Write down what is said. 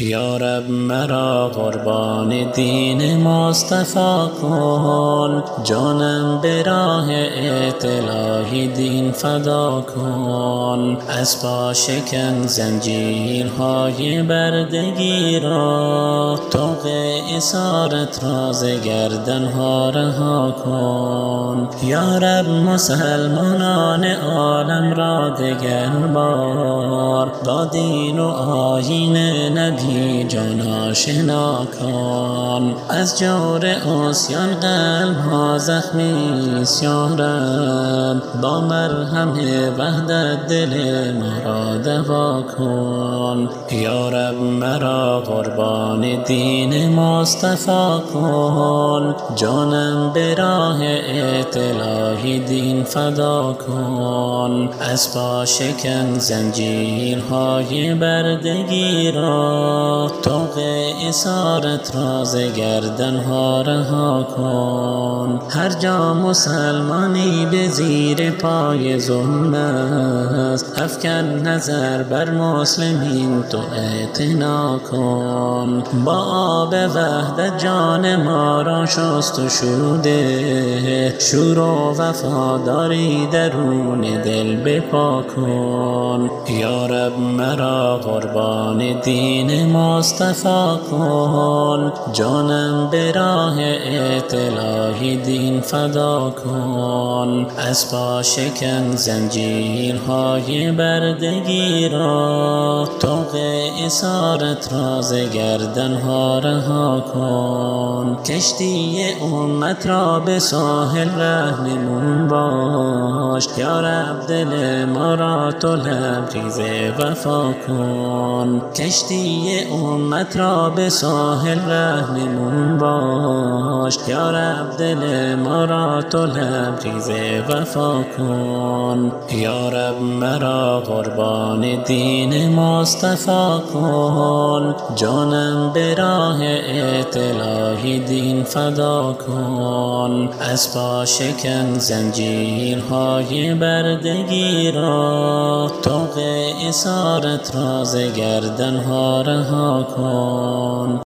یارب مرا قربان دین مصطفی کن. جانم به راه اطلاع دین فدا کن. از پا شکن زنجیرهای بردگی را. طوق اسارت را ز گردن ها رها کن. یارب مسلمانان عالم را دگربار. با دین و آیین نبی جان آشنا کن. از جور عصیان قلب ها زخمی است یارب با مرهم وحدت دل ما را دوا کن. یارب مرا قربان دین مصطفی کن. جانم به راه اطلاع دین فدا کن. از پا شکن زنجیرهای بردگی را طوق اسارت را ز گردن ها رها کن. هر جا مسلمانی به زیر پای ظلم است افکن نظر بر مسلمین تو اعتنا کن. با آب وحدت جان ما را شست و شوده شور و وفاداری درون دل بپا کن. یارب مرا قربان دین مصطفی کن. جانم به راه اطلاع دین فدا کن. از پا شکن زنجیرهای بردگی را. طوق اسارت را گردن ها رها کن. کشتی امت را به ساحل رهنمون باش. یارب دل ما را تو لبریز وفا کن. کشتی امت را به ساحل رهنمون باش یارب دل ما را تو لبریز وفا کن. یارب مرا قربان دین مصطفی کن. جانم به راه اطلاع دین فدا کن. از پا شکن زنجیرهای بردگی را. طوق اسارت را ز گردن ها رها کن.